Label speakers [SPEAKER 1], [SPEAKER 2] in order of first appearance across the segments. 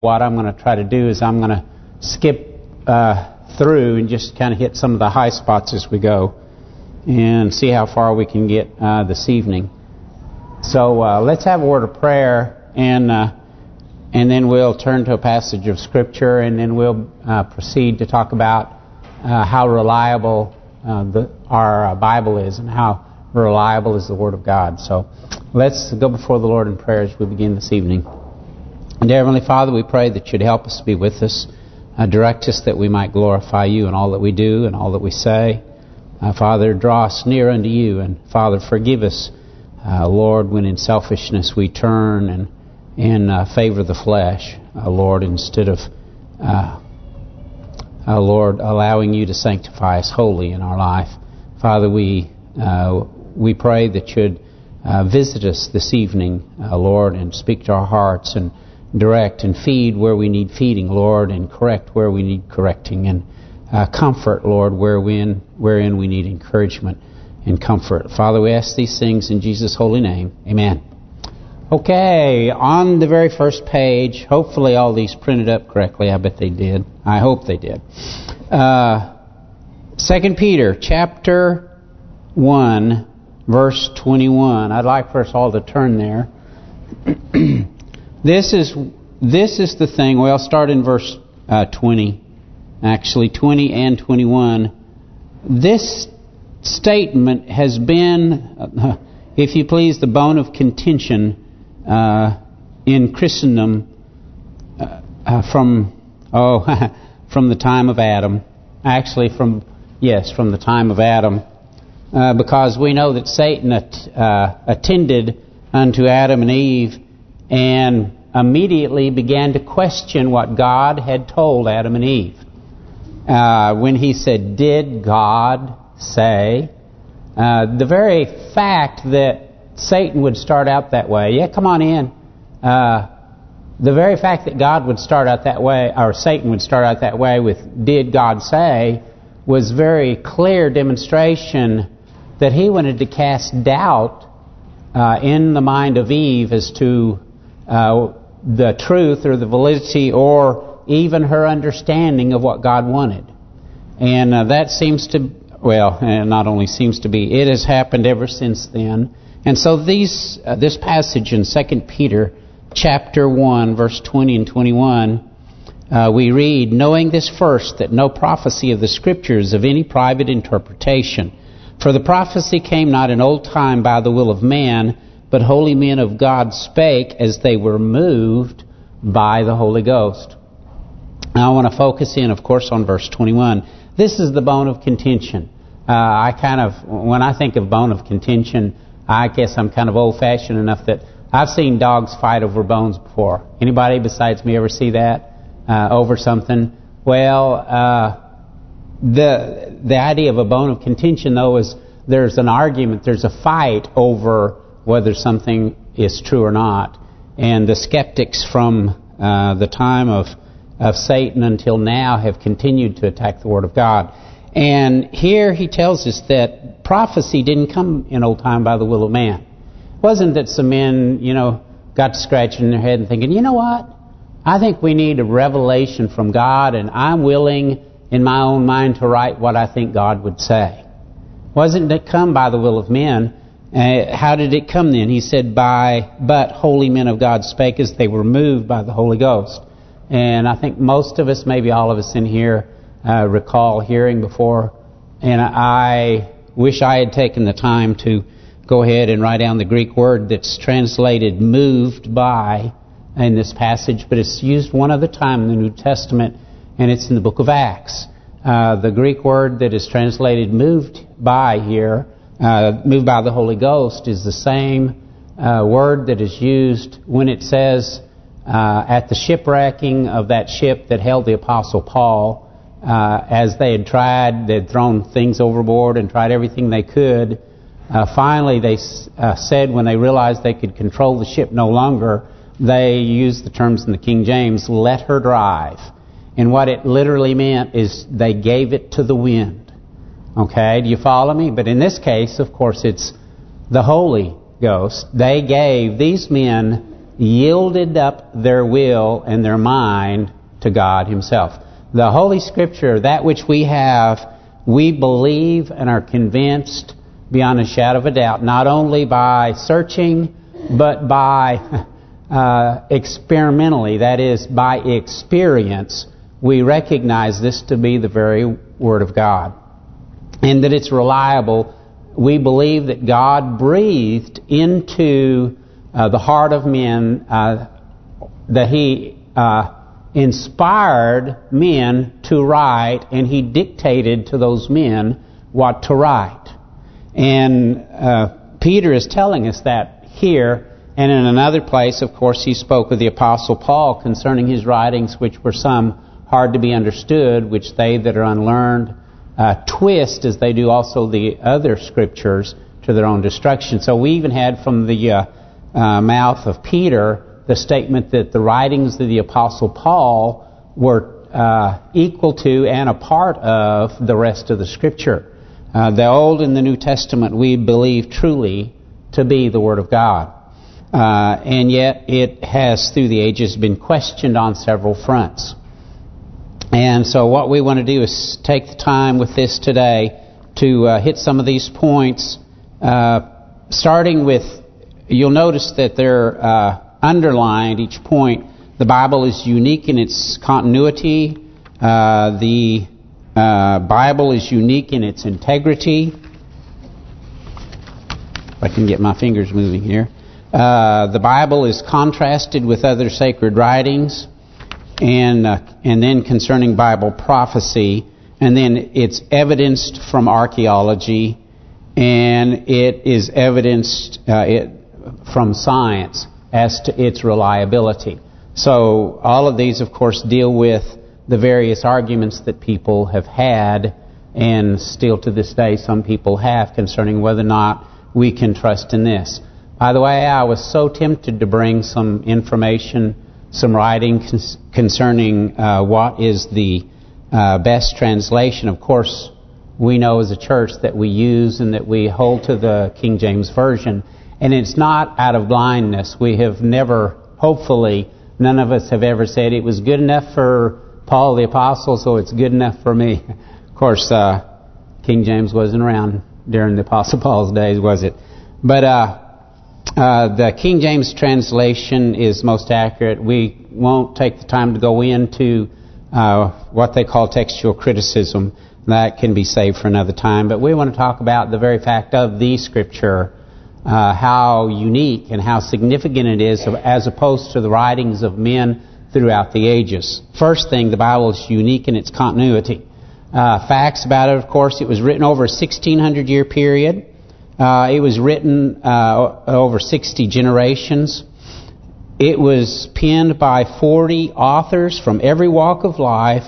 [SPEAKER 1] what I'm going to try to do is I'm going to skip uh, through and just kind of hit some of the high spots as we go and see how far we can get uh, this evening. So uh, let's have a word of prayer and uh, and then we'll turn to a passage of Scripture and then we'll uh, proceed to talk about uh, how reliable the, our Bible is and how reliable is the Word of God. So let's go before the Lord in prayer as we begin this evening. And Heavenly Father, we pray that you'd help us be with us. Uh, direct us that we might glorify you in all that we do and all that we say. Uh, Father, draw us near unto you. And Father, forgive us, uh, Lord, when in selfishness we turn and in uh, favor of the flesh, uh, Lord, instead of, uh, Lord, allowing you to sanctify us wholly in our life. Father, we we pray that you'd visit us this evening, Lord, and speak to our hearts and direct and feed where we need feeding, Lord, and correct where we need correcting, and uh, comfort, Lord, wherein, wherein we need encouragement and comfort. Father, we ask these things in Jesus' holy name. Amen. Okay, on the very first page, hopefully all these printed up correctly. I bet they did. I hope they did. Uh, 2 Peter chapter 1, verse 21. I'd like for us all to turn there. This is this is the thing. Well, start in verse uh, 20, actually 20 and 21. This statement has been, uh, if you please, the bone of contention uh, in Christendom uh, uh, from oh from the time of Adam. Actually, from yes, from the time of Adam, because we know that Satan at, attended unto Adam and Eve and immediately began to question what God had told Adam and Eve. Uh, when he said, did God say? Uh, the very fact that Satan would start out that way, yeah, come on in. Uh, the very fact that God would start out that way, or Satan would start out that way with, did God say, was very clear demonstration that he wanted to cast doubt uh, in the mind of Eve as to uh, the truth or the validity or even her understanding of what God wanted. And uh, that seems to, well, not only seems to be, it has happened ever since then. And so these uh, this passage in 2 Peter chapter 1, verse 20 and 21, uh, we read, Knowing this first, that no prophecy of the Scriptures of any private interpretation. For the prophecy came not in old time by the will of man, but holy men of God spake as they were moved by the Holy Ghost. Now I want to focus in, of course, on verse 21. This is the bone of contention. Uh, I kind of, when I think of bone of contention, I guess I'm kind of old-fashioned enough that I've seen dogs fight over bones before. Anybody besides me ever see that uh, over something? Well, uh, the the idea of a bone of contention, though, is there's an argument, there's a fight over whether something is true or not. And the skeptics from uh, the time of of Satan until now have continued to attack the Word of God. And here he tells us that prophecy didn't come in old time by the will of man. It wasn't that some men, you know, got to scratching their head and thinking, you know what? I think we need a revelation from God and I'm willing in my own mind to write what I think God would say. It wasn't it come by the will of men. Uh, how did it come then? He said, by but holy men of God spake as they were moved by the Holy Ghost. And I think most of us, maybe all of us in here, uh, recall hearing before. And I wish I had taken the time to go ahead and write down the Greek word that's translated moved by in this passage, but it's used one other time in the New Testament, and it's in the book of Acts. Uh, the Greek word that is translated moved by here uh, moved by the Holy Ghost is the same uh, word that is used when it says uh, at the shipwrecking of that ship that held the Apostle Paul, uh, as they had tried, they had thrown things overboard and tried everything they could. Uh, finally, they uh, said when they realized they could control the ship no longer, they used the terms in the King James, let her drive. And what it literally meant is they gave it to the wind. Okay, do you follow me? But in this case, of course, it's the Holy Ghost. They gave, these men yielded up their will and their mind to God Himself. The Holy Scripture, that which we have, we believe and are convinced beyond a shadow of a doubt, not only by searching, but by uh, experimentally, that is, by experience, we recognize this to be the very Word of God. And that it's reliable. We believe that God breathed into uh, the heart of men, uh, that He uh, inspired men to write, and He dictated to those men what to write. And uh, Peter is telling us that here, and in another place, of course, he spoke with the Apostle Paul concerning his writings, which were some hard to be understood, which they that are unlearned uh, twist, as they do also the other scriptures, to their own destruction. So we even had from the uh, uh, mouth of Peter the statement that the writings of the Apostle Paul were uh, equal to and a part of the rest of the Scripture. Uh, the Old and the New Testament we believe truly to be the Word of God. Uh, and yet it has, through the ages, been questioned on several fronts. And so what we want to do is take the time with this today to uh, hit some of these points, uh, starting with, you'll notice that they're uh, underlined, each point. The Bible is unique in its continuity. Uh, the uh, Bible is unique in its integrity. If I can get my fingers moving here. Uh, the Bible is contrasted with other sacred writings and uh, and then concerning Bible prophecy, and then it's evidenced from archaeology, and it is evidenced uh, it from science as to its reliability. So all of these, of course, deal with the various arguments that people have had, and still to this day some people have concerning whether or not we can trust in this. By the way, I was so tempted to bring some information some writing concerning uh, what is the uh, best translation. Of course, we know as a church that we use and that we hold to the King James Version. And it's not out of blindness. We have never, hopefully, none of us have ever said it was good enough for Paul the Apostle, so it's good enough for me. Of course, uh, King James wasn't around during the Apostle Paul's days, was it? But uh, the King James translation is most accurate. We won't take the time to go into uh, what they call textual criticism. That can be saved for another time. But we want to talk about the very fact of the Scripture, uh, how unique and how significant it is as opposed to the writings of men throughout the ages. First thing, the Bible is unique in its continuity. Uh, facts about it, of course, it was written over a 1600-year period. Uh, it was written uh, over 60 generations. It was penned by 40 authors from every walk of life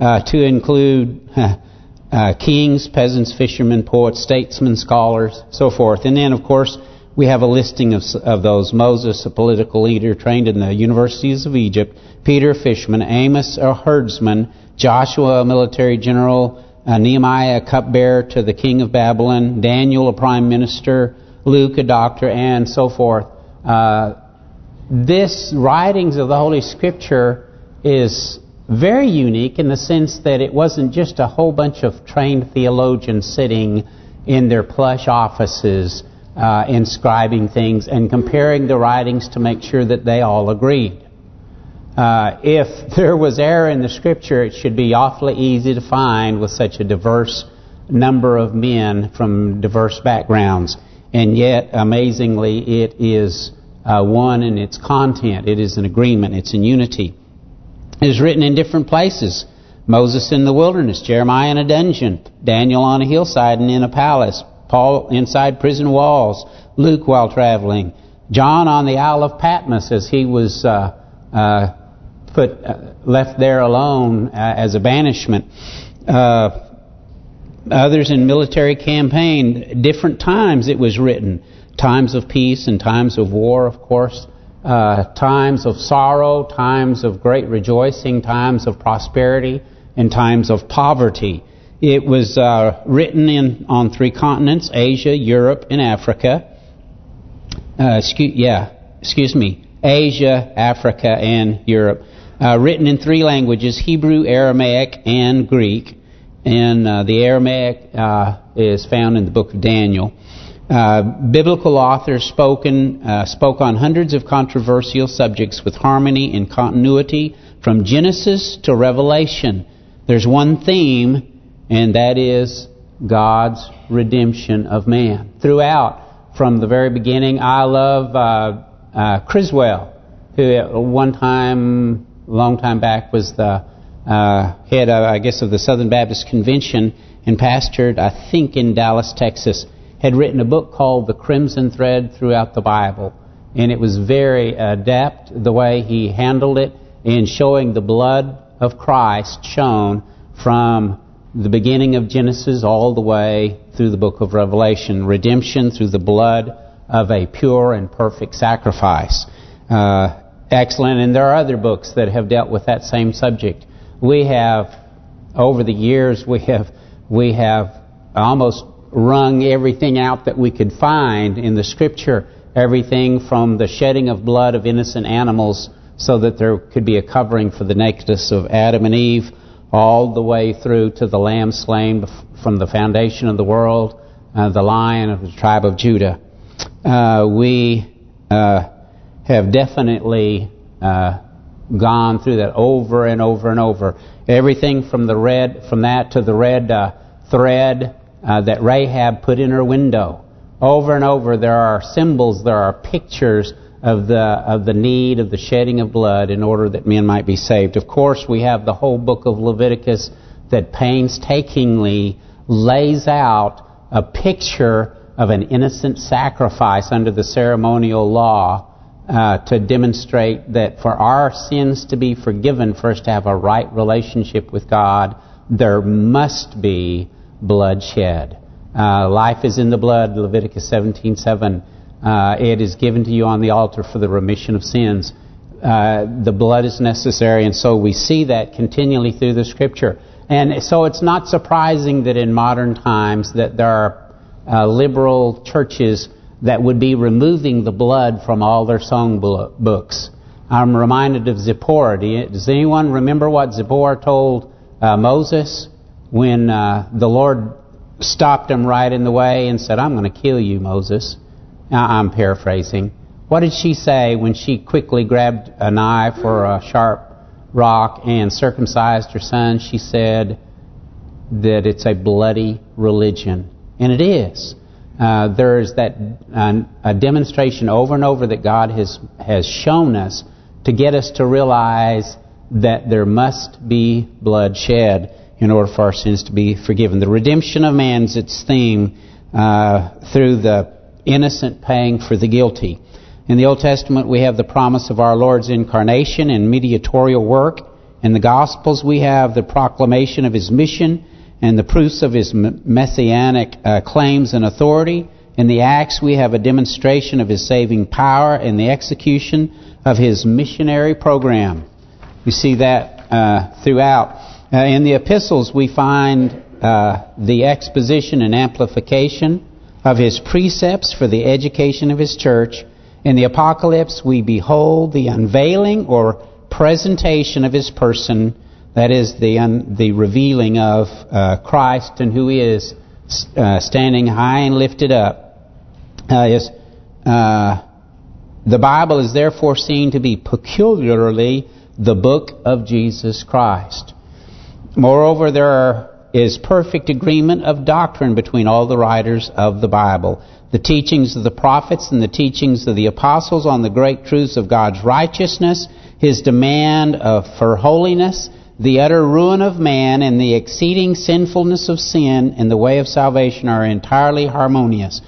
[SPEAKER 1] uh, to include uh, kings, peasants, fishermen, poets, statesmen, scholars, so forth. And then, of course, we have a listing of, of those. Moses, a political leader trained in the universities of Egypt. Peter, a fisherman. Amos, a herdsman. Joshua, a military general uh, Nehemiah, a cupbearer to the king of Babylon, Daniel, a prime minister, Luke, a doctor, and so forth. Uh, this writings of the Holy Scripture is very unique in the sense that it wasn't just a whole bunch of trained theologians sitting in their plush offices uh, inscribing things and comparing the writings to make sure that they all agreed. Uh, if there was error in the Scripture, it should be awfully easy to find with such a diverse number of men from diverse backgrounds. And yet, amazingly, it is uh, one in its content. It is an agreement. It's in unity. It is written in different places. Moses in the wilderness, Jeremiah in a dungeon, Daniel on a hillside and in a palace, Paul inside prison walls, Luke while traveling, John on the Isle of Patmos as he was uh, uh, put uh, left there alone uh, as a banishment. Uh, others in military campaign, different times it was written. Times of peace and times of war, of course. Uh, times of sorrow, times of great rejoicing, times of prosperity, and times of poverty. It was uh, written in on three continents, Asia, Europe, and Africa. Uh, excuse, yeah, excuse me, Asia, Africa, and Europe. Uh, written in three languages, Hebrew, Aramaic, and Greek. And uh, the Aramaic uh, is found in the book of Daniel. Uh, biblical authors spoken uh, spoke on hundreds of controversial subjects with harmony and continuity from Genesis to Revelation. There's one theme, and that is God's redemption of man. Throughout, from the very beginning, I love uh, uh, Criswell, who at one time, a long time back, was the uh, head, of, I guess, of the Southern Baptist Convention and pastored, I think, in Dallas, Texas had written a book called The Crimson Thread Throughout the Bible. And it was very adept the way he handled it in showing the blood of Christ shown from the beginning of Genesis all the way through the book of Revelation. Redemption through the blood of a pure and perfect sacrifice. Uh, excellent. And there are other books that have dealt with that same subject. We have, over the years, we have we have almost wrung everything out that we could find in the Scripture, everything from the shedding of blood of innocent animals so that there could be a covering for the nakedness of Adam and Eve, all the way through to the lamb slain from the foundation of the world, uh, the lion of the tribe of Judah. Uh, we uh, have definitely uh, gone through that over and over and over. Everything from the red, from that to the red uh, thread uh, that Rahab put in her window. Over and over there are symbols, there are pictures of the of the need of the shedding of blood in order that men might be saved. Of course, we have the whole book of Leviticus that painstakingly lays out a picture of an innocent sacrifice under the ceremonial law uh, to demonstrate that for our sins to be forgiven, first to have a right relationship with God, there must be bloodshed. Uh, life is in the blood, Leviticus 17:7. Uh, it is given to you on the altar for the remission of sins. Uh, the blood is necessary, and so we see that continually through the Scripture. And so it's not surprising that in modern times that there are uh, liberal churches that would be removing the blood from all their song books. I'm reminded of Zipporah. Does anyone remember what Zipporah told uh, Moses? when uh, the Lord stopped him right in the way and said, I'm going to kill you, Moses. Now, I'm paraphrasing. What did she say when she quickly grabbed a knife or a sharp rock and circumcised her son? She said that it's a bloody religion. And it is. Uh, there's that uh, a demonstration over and over that God has has shown us to get us to realize that there must be blood shed in order for our sins to be forgiven. The redemption of man's its theme uh, through the innocent paying for the guilty. In the Old Testament, we have the promise of our Lord's incarnation and mediatorial work. In the Gospels, we have the proclamation of His mission and the proofs of His messianic uh, claims and authority. In the Acts, we have a demonstration of His saving power and the execution of His missionary program. We see that uh, throughout. Uh, in the epistles, we find uh, the exposition and amplification of his precepts for the education of his church. In the apocalypse, we behold the unveiling or presentation of his person, that is, the the revealing of uh, Christ and who he is, uh, standing high and lifted up. Uh, is uh, The Bible is therefore seen to be peculiarly the book of Jesus Christ. Moreover, there is perfect agreement of doctrine between all the writers of the Bible. The teachings of the prophets and the teachings of the apostles on the great truths of God's righteousness, His demand of, for holiness, the utter ruin of man, and the exceeding sinfulness of sin in the way of salvation are entirely harmonious.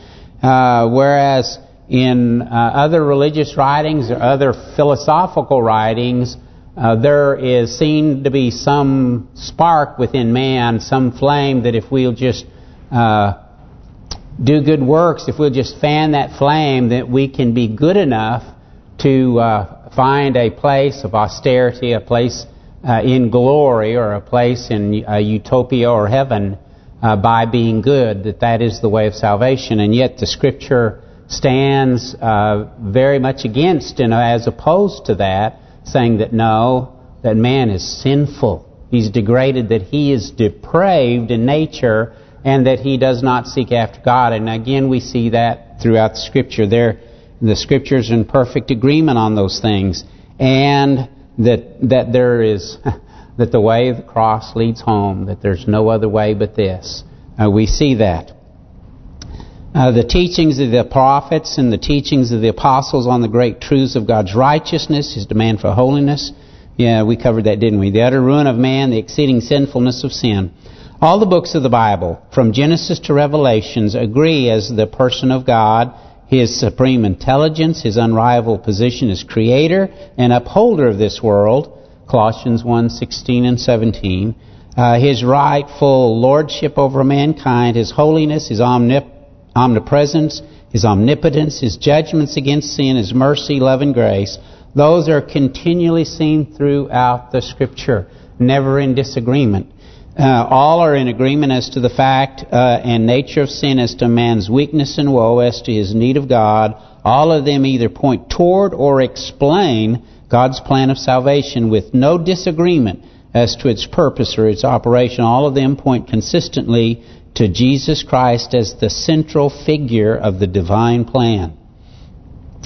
[SPEAKER 1] Uh, whereas in uh, other religious writings or other philosophical writings, uh, there is seen to be some spark within man, some flame that if we'll just uh, do good works, if we'll just fan that flame, that we can be good enough to uh, find a place of austerity, a place uh, in glory, or a place in utopia or heaven uh, by being good, that that is the way of salvation. And yet the Scripture stands uh, very much against and as opposed to that, saying that no, that man is sinful. He's degraded, that he is depraved in nature, and that he does not seek after God. And again, we see that throughout the Scripture. There, the Scriptures are in perfect agreement on those things, and that that there is that the way of the cross leads home. That there's no other way but this. Uh, we see that. Uh, the teachings of the prophets and the teachings of the apostles on the great truths of God's righteousness, His demand for holiness. Yeah, we covered that, didn't we? The utter ruin of man, the exceeding sinfulness of sin. All the books of the Bible, from Genesis to Revelations, agree as the person of God, His supreme intelligence, His unrivaled position as creator and upholder of this world, Colossians 1:16 and 17, uh, His rightful lordship over mankind, His holiness, His omnip omnipresence, His omnipotence, His judgments against sin, His mercy, love, and grace, those are continually seen throughout the Scripture, never in disagreement. Uh, all are in agreement as to the fact uh, and nature of sin, as to man's weakness and woe, as to his need of God. All of them either point toward or explain God's plan of salvation with no disagreement as to its purpose or its operation. All of them point consistently to Jesus Christ as the central figure of the divine plan.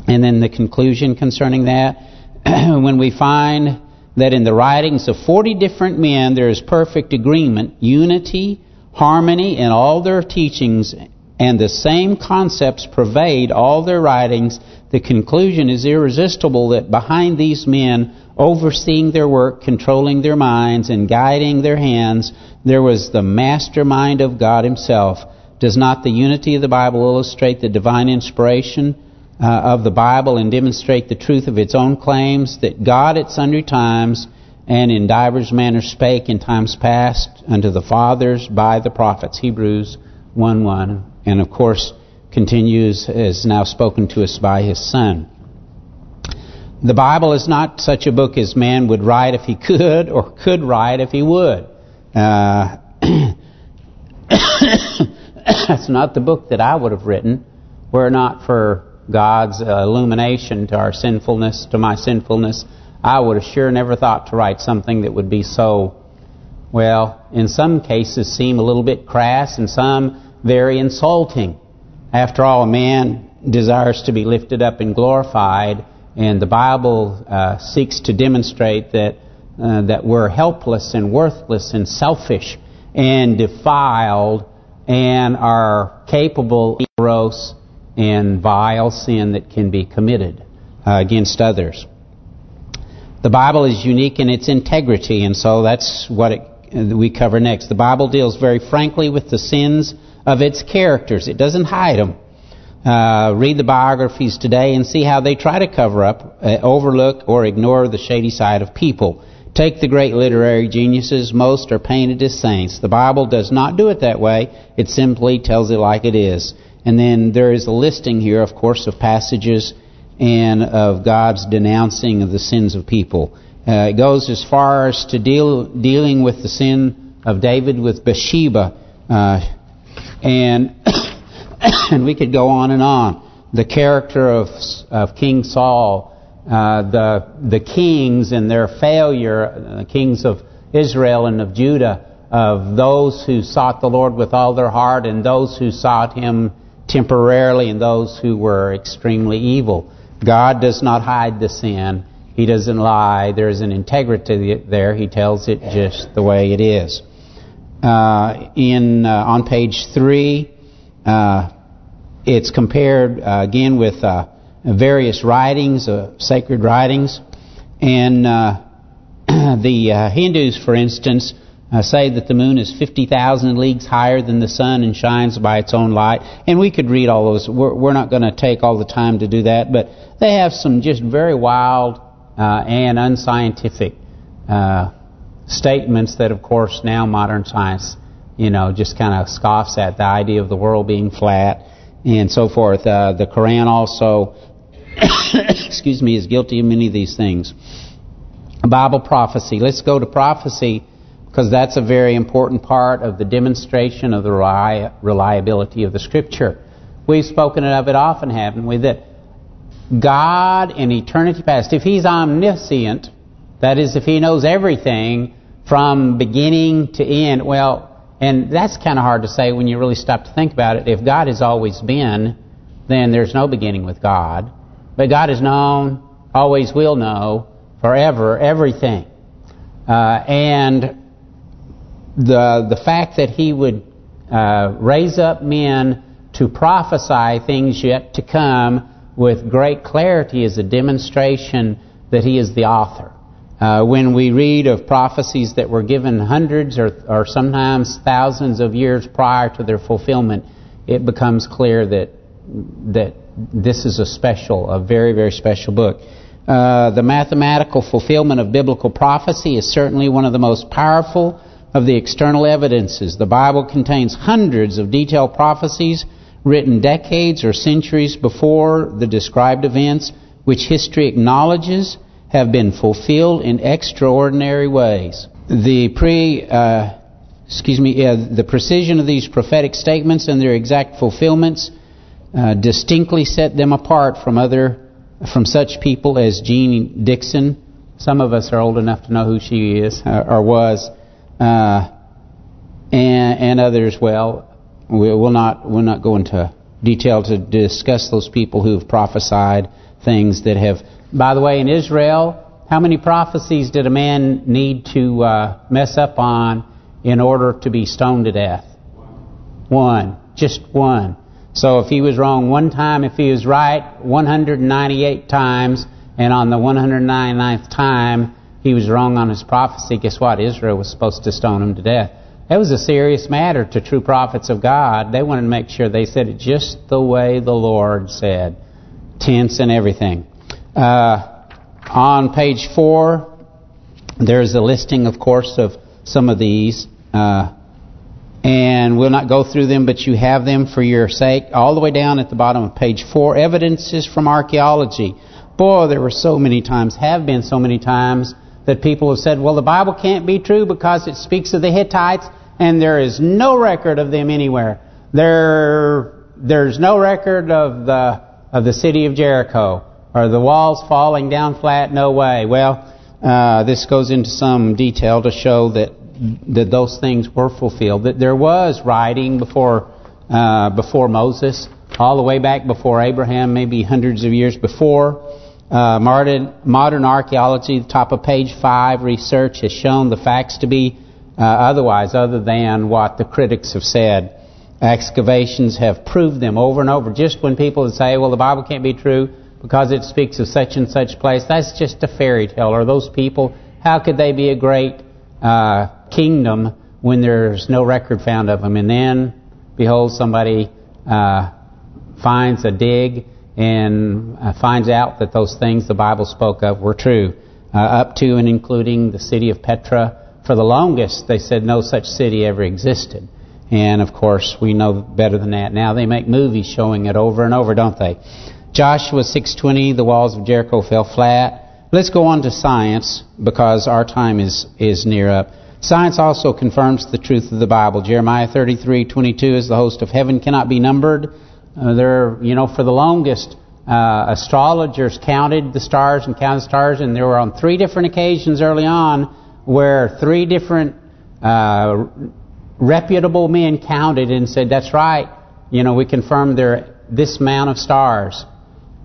[SPEAKER 1] And then the conclusion concerning that, when we find that in the writings of 40 different men there is perfect agreement, unity, harmony in all their teachings, and the same concepts pervade all their writings, the conclusion is irresistible that behind these men, overseeing their work, controlling their minds, and guiding their hands, there was the mastermind of God himself. Does not the unity of the Bible illustrate the divine inspiration uh, of the Bible and demonstrate the truth of its own claims that God at sundry times and in divers manners spake in times past unto the fathers by the prophets, Hebrews 1.1, and of course continues, is now spoken to us by His Son. The Bible is not such a book as man would write if he could, or could write if he would. Uh, not the book that I would have written were not for God's uh, illumination to our sinfulness, to my sinfulness. I would have sure never thought to write something that would be so, well, in some cases seem a little bit crass, and some very insulting. After all, a man desires to be lifted up and glorified, and the Bible uh, seeks to demonstrate that uh, that we're helpless and worthless and selfish and defiled and are capable of gross and vile sin that can be committed uh, against others. The Bible is unique in its integrity, and so that's what it, uh, we cover next. The Bible deals very frankly with the sins of its characters. It doesn't hide them. Uh, read the biographies today and see how they try to cover up, uh, overlook, or ignore the shady side of people. Take the great literary geniuses, most are painted as saints. The Bible does not do it that way. It simply tells it like it is. And then there is a listing here, of course, of passages and of God's denouncing of the sins of people. Uh, it goes as far as to deal dealing with the sin of David with Bathsheba. Uh, and and we could go on and on. The character of of King Saul uh, the the kings and their failure, the kings of Israel and of Judah, of those who sought the Lord with all their heart and those who sought Him temporarily and those who were extremely evil. God does not hide the sin. He doesn't lie. There's an integrity there. He tells it just the way it is. Uh, in uh, On page 3, uh, it's compared uh, again with uh, various writings, uh, sacred writings. And the Hindus, for instance, uh, say that the moon is 50,000 leagues higher than the sun and shines by its own light. And we could read all those. We're, we're not going to take all the time to do that. But they have some just very wild uh, and unscientific uh, statements that, of course, now modern science, you know, just kind of scoffs at the idea of the world being flat and so forth. Uh, the Quran also excuse me, is guilty of many of these things. Bible prophecy. Let's go to prophecy because that's a very important part of the demonstration of the reliability of the Scripture. We've spoken of it often, haven't we? That God in eternity past, if He's omniscient, that is, if He knows everything from beginning to end, well, and that's kind of hard to say when you really stop to think about it. If God has always been, then there's no beginning with God. But God is known, always will know, forever, everything. Uh, and the the fact that He would uh, raise up men to prophesy things yet to come with great clarity is a demonstration that he is the author. Uh, when we read of prophecies that were given hundreds or, or sometimes thousands of years prior to their fulfillment, it becomes clear that that this is a special, a very, very special book. Uh, the mathematical fulfillment of biblical prophecy is certainly one of the most powerful of the external evidences. The Bible contains hundreds of detailed prophecies written decades or centuries before the described events, which history acknowledges have been fulfilled in extraordinary ways. The pre, uh, excuse me, uh, the precision of these prophetic statements and their exact fulfillments uh, distinctly set them apart from other, from such people as Jeane Dixon. Some of us are old enough to know who she is uh, or was, uh, and, and others. Well, we will not we'll not go into detail to discuss those people who have prophesied things that have. By the way, in Israel, how many prophecies did a man need to uh, mess up on in order to be stoned to death? One, just one. So if he was wrong one time, if he was right 198 times, and on the 199th time he was wrong on his prophecy, guess what? Israel was supposed to stone him to death. That was a serious matter to true prophets of God. They wanted to make sure they said it just the way the Lord said. Tense and everything. Uh, on page four, there's a listing, of course, of some of these. Uh, and we'll not go through them, but you have them for your sake. All the way down at the bottom of page four, evidences from archaeology. Boy, there were so many times, have been so many times, that people have said, well, the Bible can't be true because it speaks of the Hittites and there is no record of them anywhere. There, there's no record of the of the city of Jericho or the walls falling down flat. No way. Well, uh, this goes into some detail to show that that those things were fulfilled. That there was writing before uh, before Moses, all the way back before Abraham, maybe hundreds of years before. Uh, modern, modern archaeology, the top of page 5, research has shown the facts to be uh, otherwise other than what the critics have said. Excavations have proved them over and over. Just when people say, well, the Bible can't be true because it speaks of such and such place, that's just a fairy tale. Or those people, how could they be a great uh, kingdom when there's no record found of them? And then, behold, somebody uh, finds a dig and uh, finds out that those things the Bible spoke of were true, uh, up to and including the city of Petra, for the longest, they said no such city ever existed. And, of course, we know better than that. Now they make movies showing it over and over, don't they? Joshua 6.20, the walls of Jericho fell flat. Let's go on to science, because our time is is near up. Science also confirms the truth of the Bible. Jeremiah 33:22 is the host of heaven cannot be numbered. Uh, there, you know, for the longest, uh, astrologers counted the stars and counted stars, and there were on three different occasions early on where three different uh, reputable men counted and said, that's right, you know, we confirmed there this amount of stars.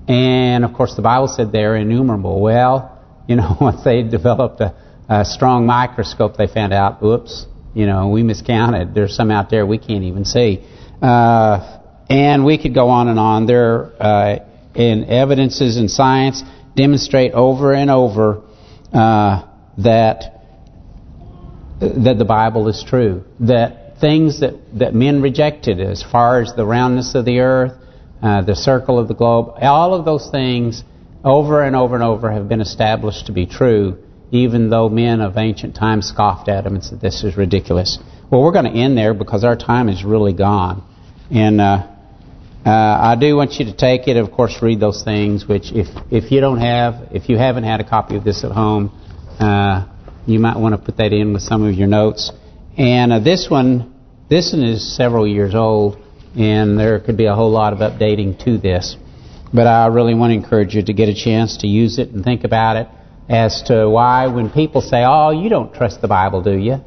[SPEAKER 1] And, of course, the Bible said they're innumerable. Well, you know, once they developed a, a strong microscope, they found out, oops, you know, we miscounted. There's some out there we can't even see. Uh, and we could go on and on. There, uh, in evidences in science, demonstrate over and over uh, that that the Bible is true. That things that, that men rejected as far as the roundness of the earth, uh, the circle of the globe, all of those things over and over and over have been established to be true, even though men of ancient times scoffed at them and said, this is ridiculous. Well, we're going to end there because our time is really gone. And uh, uh, I do want you to take it, of course, read those things, which if if you don't have, if you haven't had a copy of this at home, uh, you might want to put that in with some of your notes. And uh, this one, this one is several years old, and there could be a whole lot of updating to this. But I really want to encourage you to get a chance to use it and think about it as to why when people say, oh, you don't trust the Bible, do you?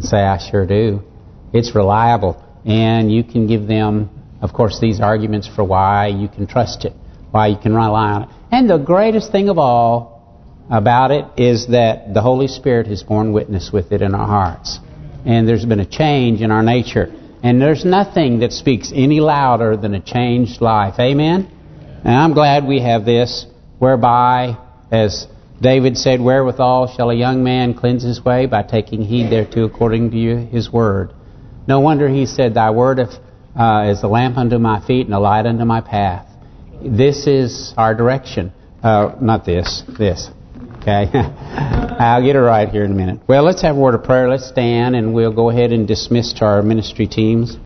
[SPEAKER 1] say, I sure do. It's reliable. And you can give them, of course, these arguments for why you can trust it, why you can rely on it. And the greatest thing of all about it is that the Holy Spirit has borne witness with it in our hearts. And there's been a change in our nature. And there's nothing that speaks any louder than a changed life. Amen? And I'm glad we have this, whereby, as David said, Wherewithal shall a young man cleanse his way? By taking heed thereto according to his word. No wonder he said, Thy word uh, is a lamp unto my feet and a light unto my path. This is our direction. Uh, not this, this. Okay? I'll get it right here in a minute. Well, let's have a word of prayer. Let's stand and we'll go ahead and dismiss to our ministry teams.